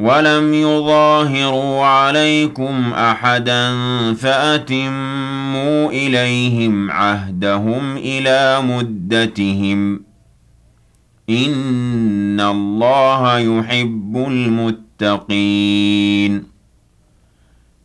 وَلَمْ يُظَاهِرُوا عَلَيْكُمْ أَحَدًا فَأَتِمُّوا إِلَيْهِمْ عَهْدَهُمْ إِلَىٰ مُدَّتِهِمْ ۚ. إِنَّ اللَّهَ يُحِبُّ الْمُتَّقِينَ.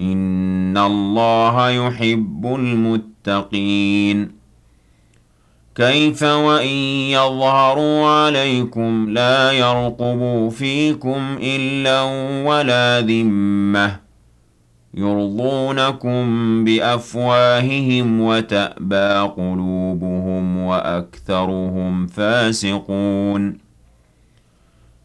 إِنَّ اللَّهَ يُحِبُّ الْمُتَّقِينَ كَيْفَ وَإِن يَظْهَرُوا عَلَيْكُمْ لَا يَرْقُبُوا فِيكُمْ إِلًّا وَلَا ذِمَّةً ۚ يُرْضُونَكُم بِأَفْوَاهِهِمْ وَتَأْبَىٰ قُلُوبُهُمْ وَأَكْثَرُهُمْ فَاسِقُونَ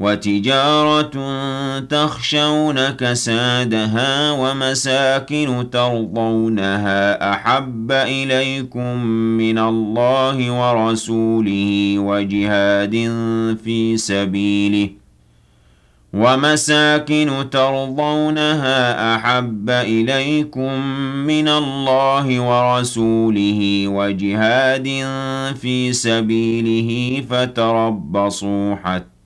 وتجارة تخشون كسادها ومساكن ترضونها أحب إليكم من الله ورسوله وجهاد في سبيله ومساكن ترضونها أحب إليكم من الله ورسوله وجهاد في سبيله فتربصوا حتى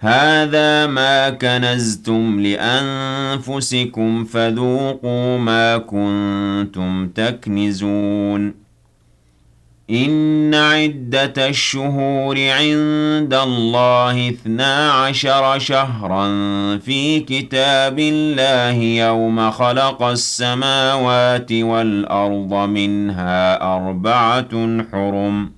هذا ما كنزتم لأنفسكم فذوقوا ما كنتم تكنزون. إن عدة الشهور عند الله اثنا عشر شهرا في كتاب الله يوم خلق السماوات والأرض منها أربعة حرم.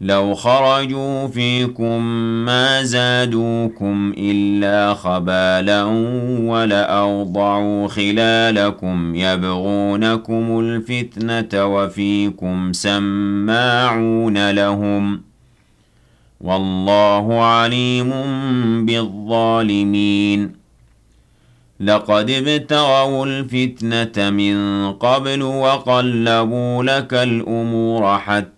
لو خرجوا فيكم ما زادوكم إلا خبالا ولأوضعوا خلالكم يبغونكم الفتنة وفيكم سماعون لهم والله عليم بالظالمين لقد ابتغوا الفتنة من قبل وقلبوا لك الأمور حتى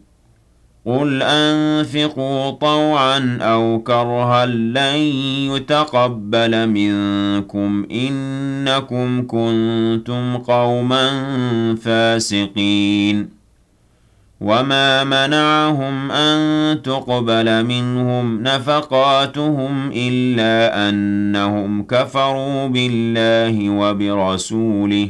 قل أنفقوا طوعا أو كرها لن يتقبل منكم إنكم كنتم قوما فاسقين وما منعهم أن تقبل منهم نفقاتهم إلا أنهم كفروا بالله وبرسوله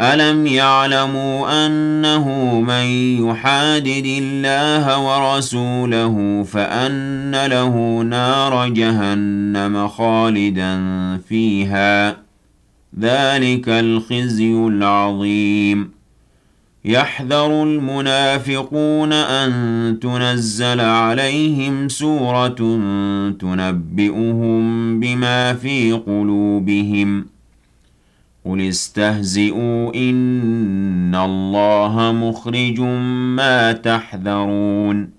ألم يعلموا أنه من يحادد الله ورسوله فأن له نار جهنم خالدا فيها ذلك الخزي العظيم. يحذر المنافقون أن تنزل عليهم سورة تنبئهم بما في قلوبهم ۖ. قل استهزئوا إن الله مخرج ما تحذرون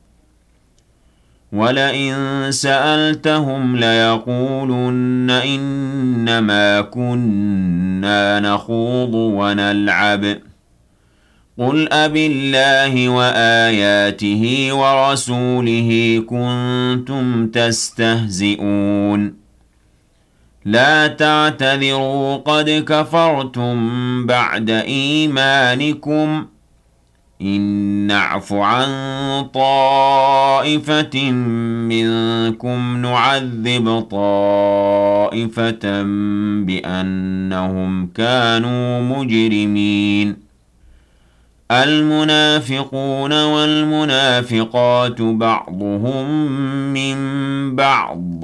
ولئن سألتهم ليقولن إنما كنا نخوض ونلعب قل أب الله وآياته ورسوله كنتم تستهزئون لا تعتذروا قد كفرتم بعد إيمانكم. إن نعف عن طائفة منكم نعذب طائفة بأنهم كانوا مجرمين. المنافقون والمنافقات بعضهم من بعض.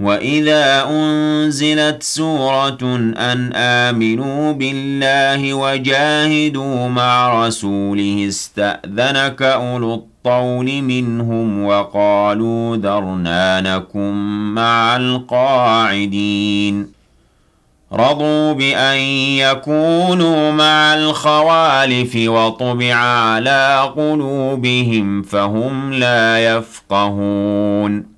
وإذا أنزلت سورة أن آمنوا بالله وجاهدوا مع رسوله استأذنك أولو الطول منهم وقالوا ذرنا نكن مع القاعدين رضوا بأن يكونوا مع الخوالف وطبع على قلوبهم فهم لا يفقهون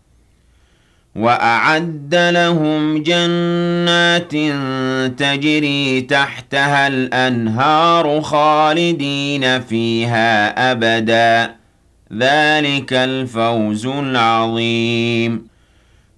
وأعد لهم جنات تجري تحتها الأنهار خالدين فيها أبدا. ذلك الفوز العظيم.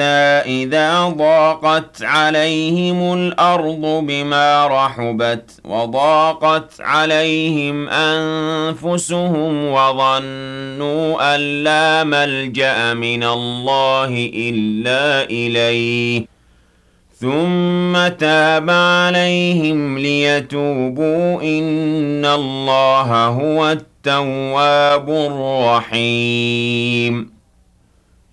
إِذَا ضَاقَتْ عَلَيْهِمُ الْأَرْضُ بِمَا رَحُبَتْ وَضَاقَتْ عَلَيْهِمْ أَنفُسُهُمْ وَظَنُّوا أَن لَّا مَلْجَأَ مِنَ اللَّهِ إِلَّا إِلَيْهِ. ثُمَّ تَابَ عَلَيْهِمْ لِيَتُوبُوا إِنَّ اللَّهَ هُوَ التواب الرحيم.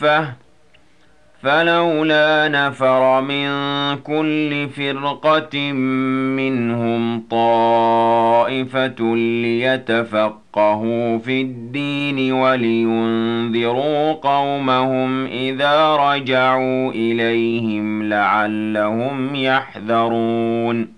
كَافَّةً فَلَوْلَا نَفَرَ مِن كُلِّ فِرْقَةٍ مِّنْهُمْ طَائِفَةٌ لِّيَتَفَقَّهُوا فِي الدِّينِ وَلِيُنذِرُوا قَوْمَهُمْ إِذَا رَجَعُوا إِلَيْهِمْ لَعَلَّهُمْ يَحْذَرُونَ.